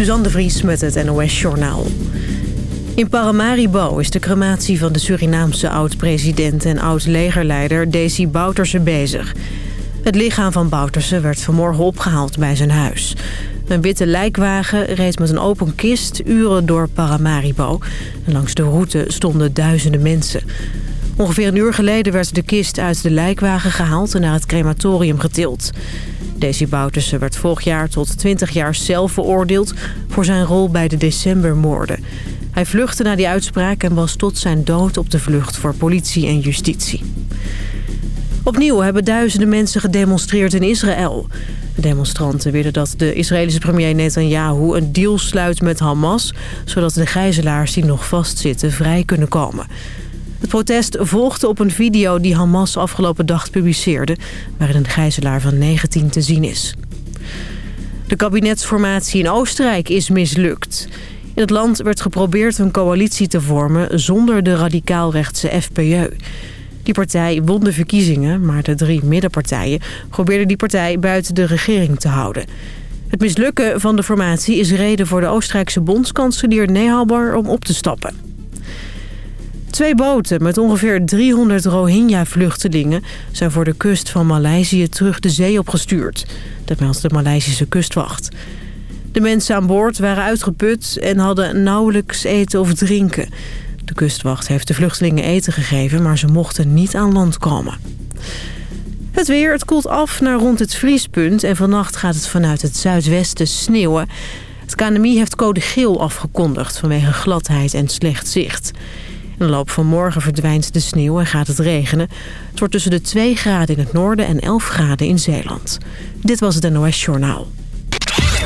Suzanne de Vries met het NOS Journaal. In Paramaribo is de crematie van de Surinaamse oud-president en oud-legerleider Desi Bouterse bezig. Het lichaam van Bouterse werd vanmorgen opgehaald bij zijn huis. Een witte lijkwagen reed met een open kist uren door Paramaribo. En langs de route stonden duizenden mensen. Ongeveer een uur geleden werd de kist uit de lijkwagen gehaald en naar het crematorium getild. Desi Bouterse werd vorig jaar tot 20 jaar zelf veroordeeld voor zijn rol bij de decembermoorden. Hij vluchtte na die uitspraak en was tot zijn dood op de vlucht voor politie en justitie. Opnieuw hebben duizenden mensen gedemonstreerd in Israël. De demonstranten willen dat de Israëlische premier Netanyahu een deal sluit met Hamas... zodat de gijzelaars die nog vastzitten vrij kunnen komen. Het protest volgde op een video die Hamas afgelopen dag publiceerde... waarin een gijzelaar van 19 te zien is. De kabinetsformatie in Oostenrijk is mislukt. In het land werd geprobeerd een coalitie te vormen zonder de radicaalrechtse FPÖ. Die partij won de verkiezingen, maar de drie middenpartijen probeerden die partij buiten de regering te houden. Het mislukken van de formatie is reden voor de Oostenrijkse bondskanselier Nehammer om op te stappen. Twee boten met ongeveer 300 Rohingya-vluchtelingen... zijn voor de kust van Maleisië terug de zee opgestuurd. Dat meldt de Maleisische kustwacht. De mensen aan boord waren uitgeput en hadden nauwelijks eten of drinken. De kustwacht heeft de vluchtelingen eten gegeven, maar ze mochten niet aan land komen. Het weer, het koelt af naar rond het vriespunt en vannacht gaat het vanuit het zuidwesten sneeuwen. Het KNMI heeft code geel afgekondigd vanwege gladheid en slecht zicht. In de loop van morgen verdwijnt de sneeuw en gaat het regenen. Het wordt tussen de 2 graden in het noorden en 11 graden in Zeeland. Dit was het NOS Journaal.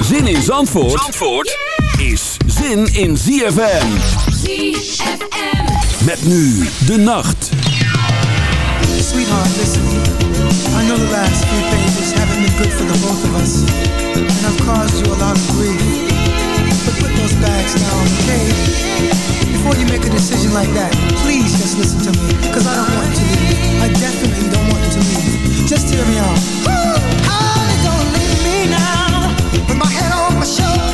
Zin in Zandvoort, Zandvoort is zin in ZFM. ZFM. Met nu de nacht. Sweetheart, listen. I know the last few pages haven't been good for the both of us. And I've caused you a lot of grief. But put those bags down, okay? Before you make a decision like that, please just listen to me. Cause I don't want you to leave. I definitely don't want you to leave. Just hear me out. Honey, don't leave me now. With my head on my shoulders,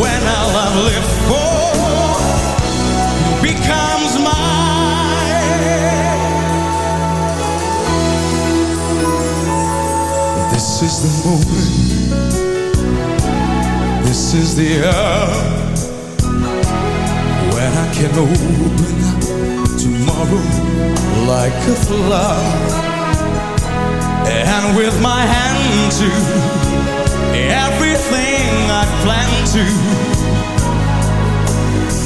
when our love lived for becomes mine. This is the moment. This is the hour when I can open tomorrow like a flower and with my hand to plan to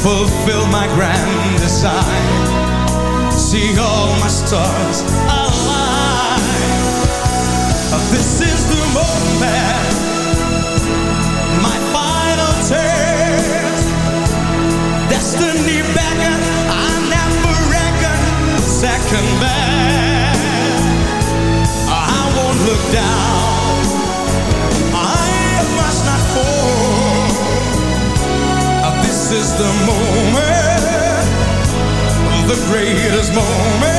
fulfill my grand design. See all my stars align. This is the moment, greatest moment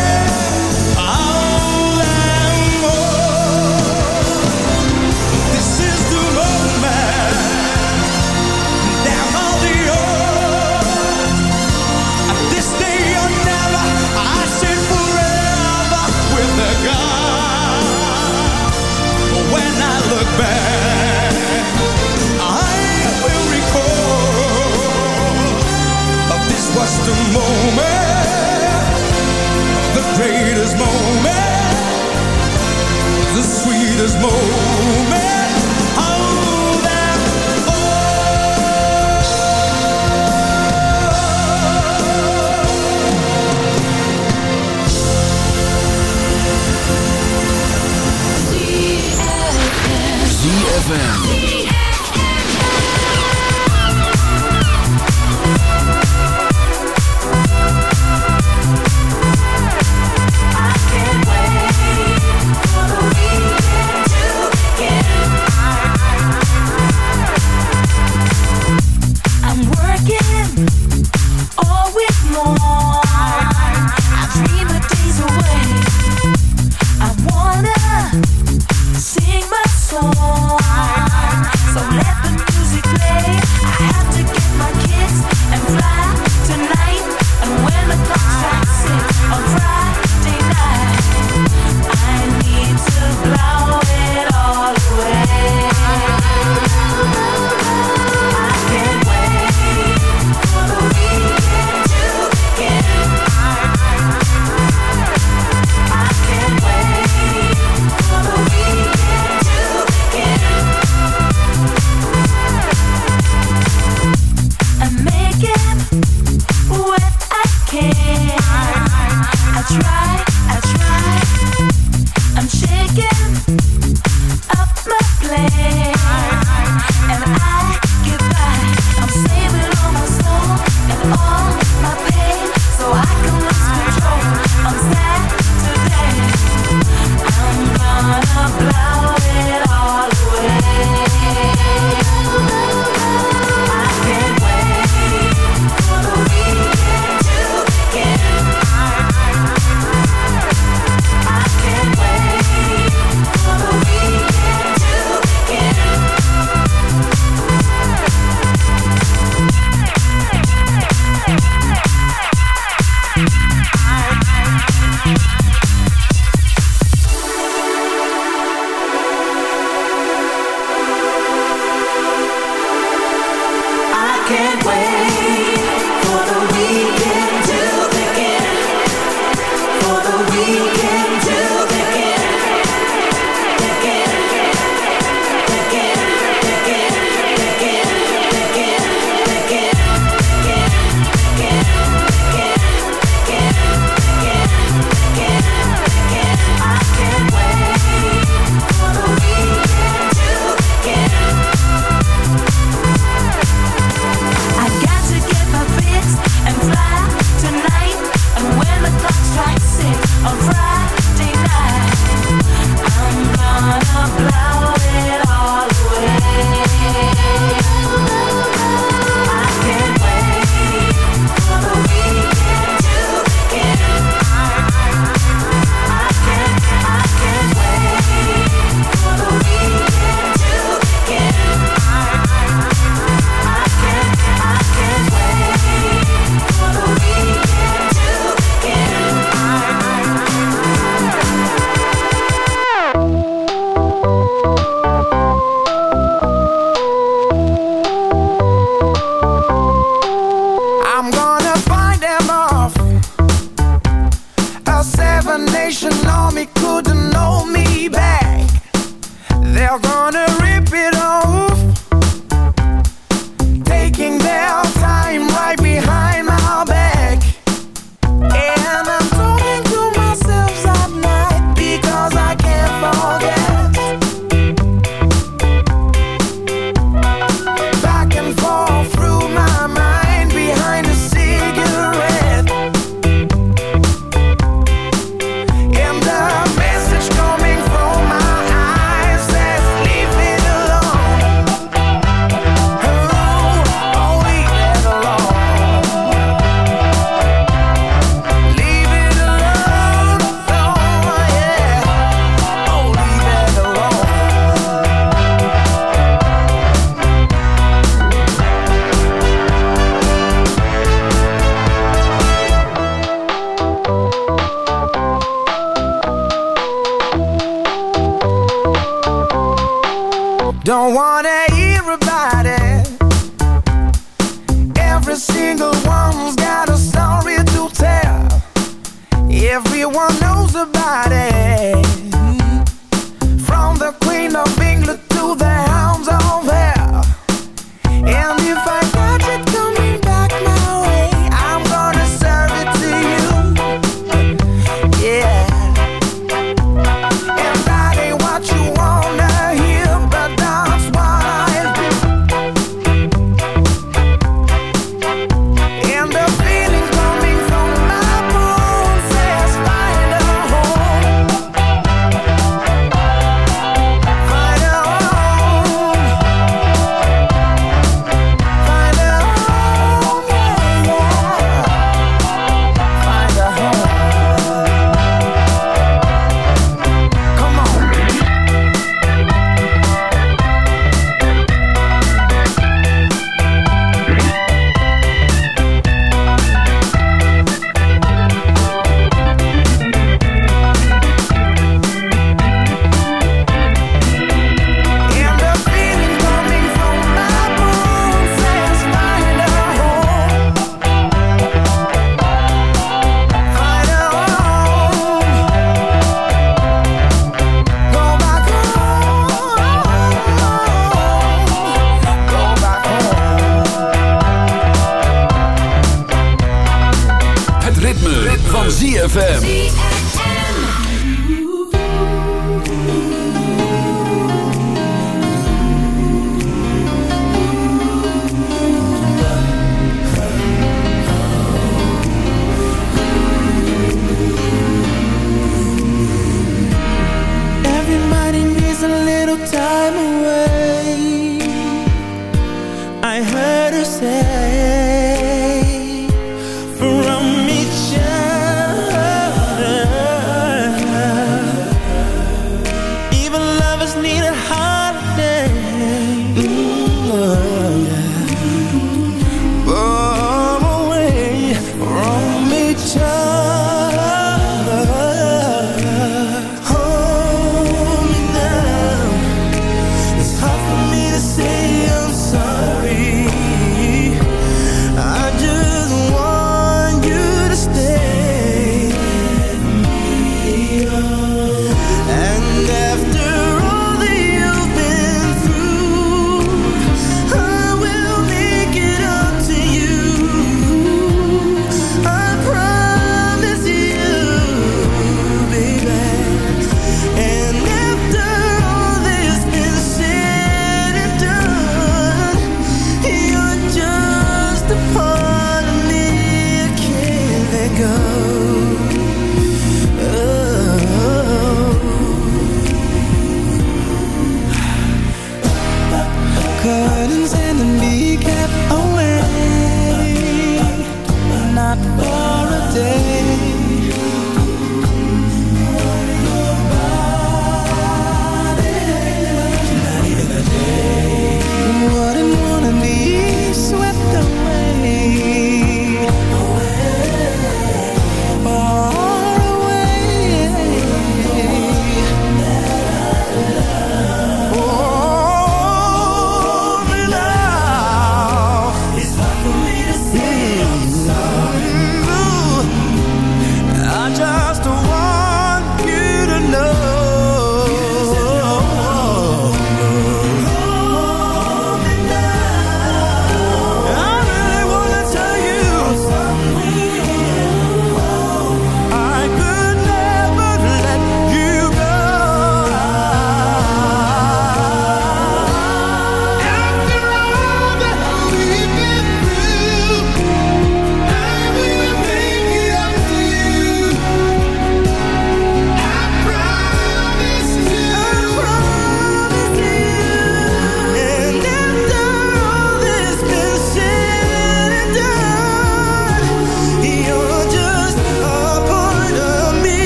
Don't wanna hear about it.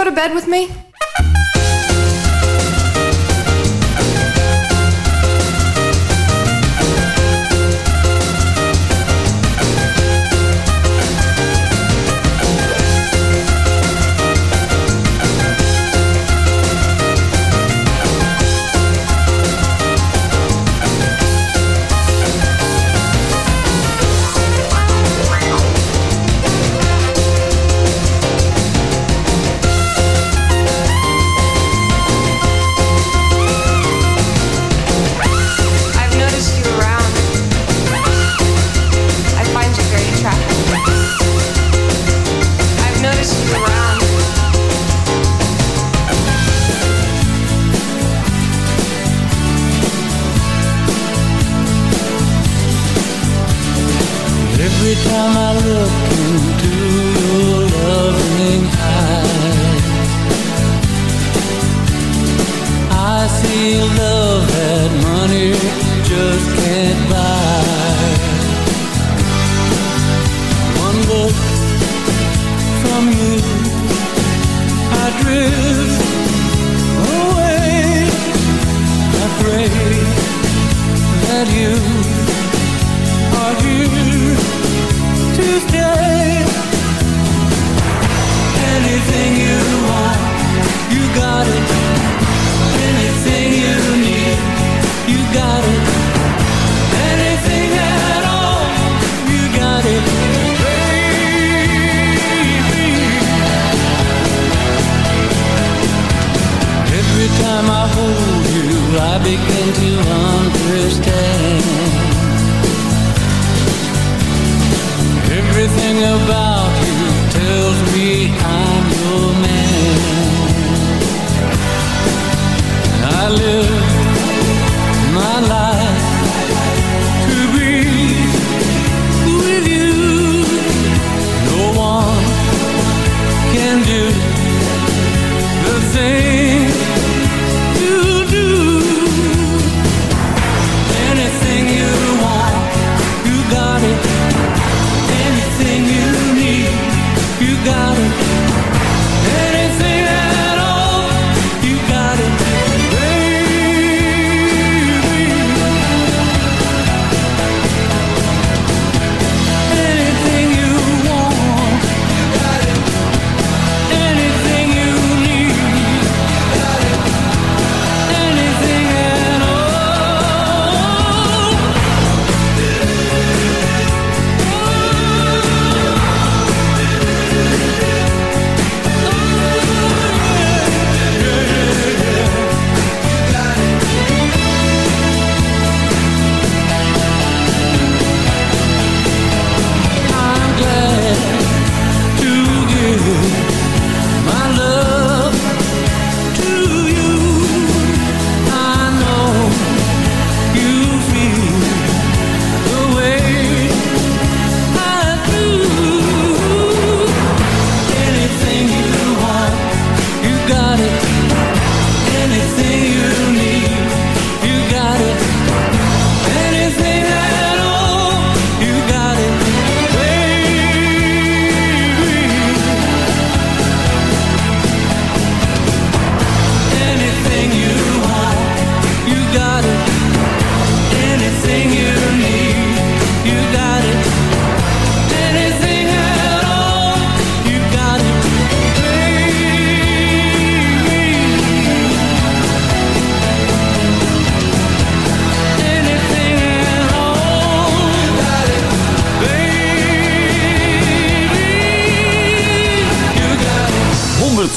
go to bed with me?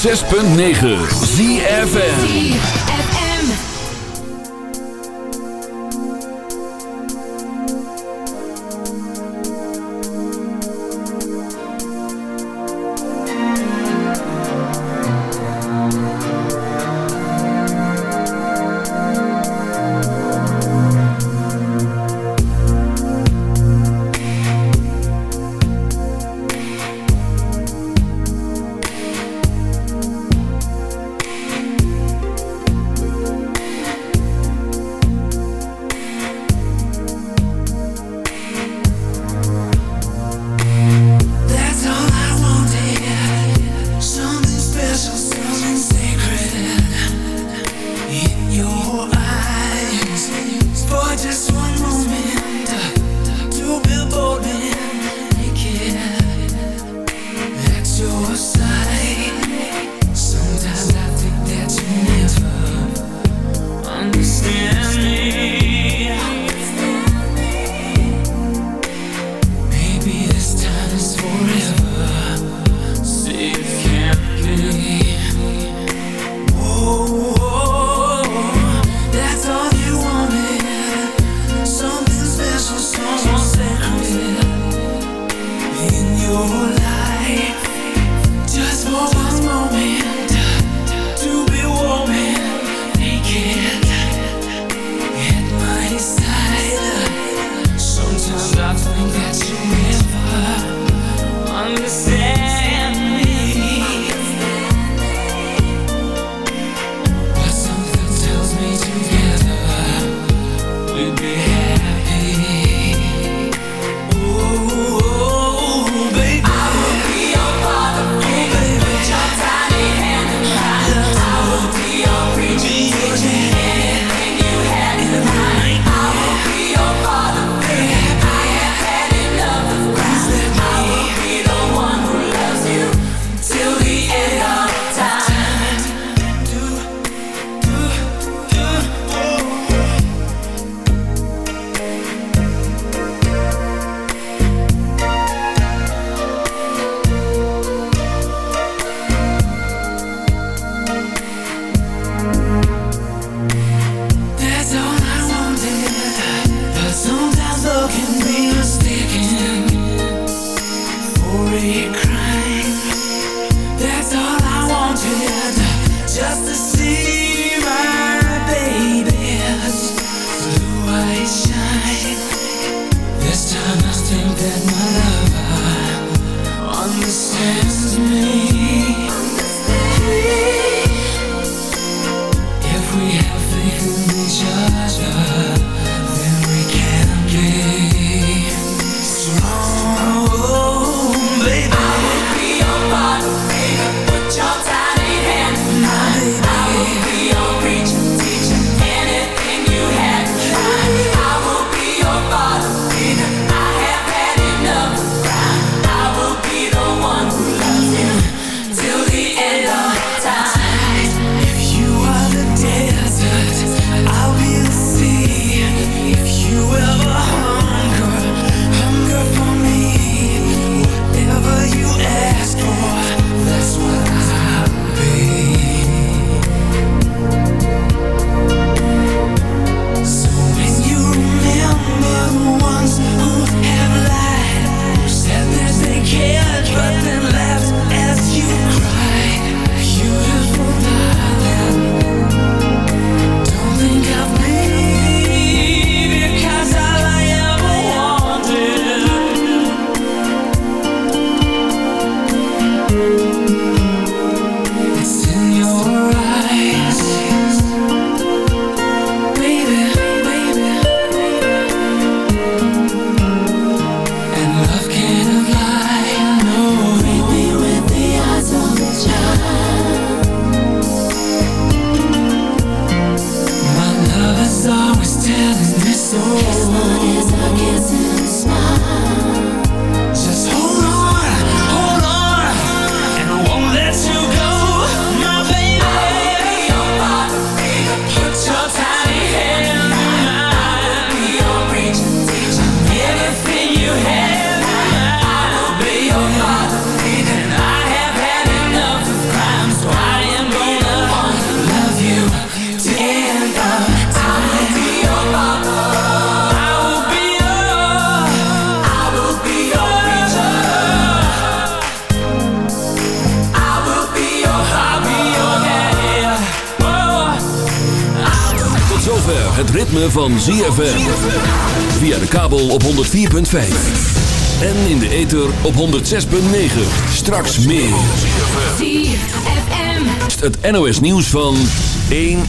106.9 ZFN ZFM. Via de kabel op 104.5. En in de ether op 106.9. Straks meer. ZFM. Het NOS nieuws van 1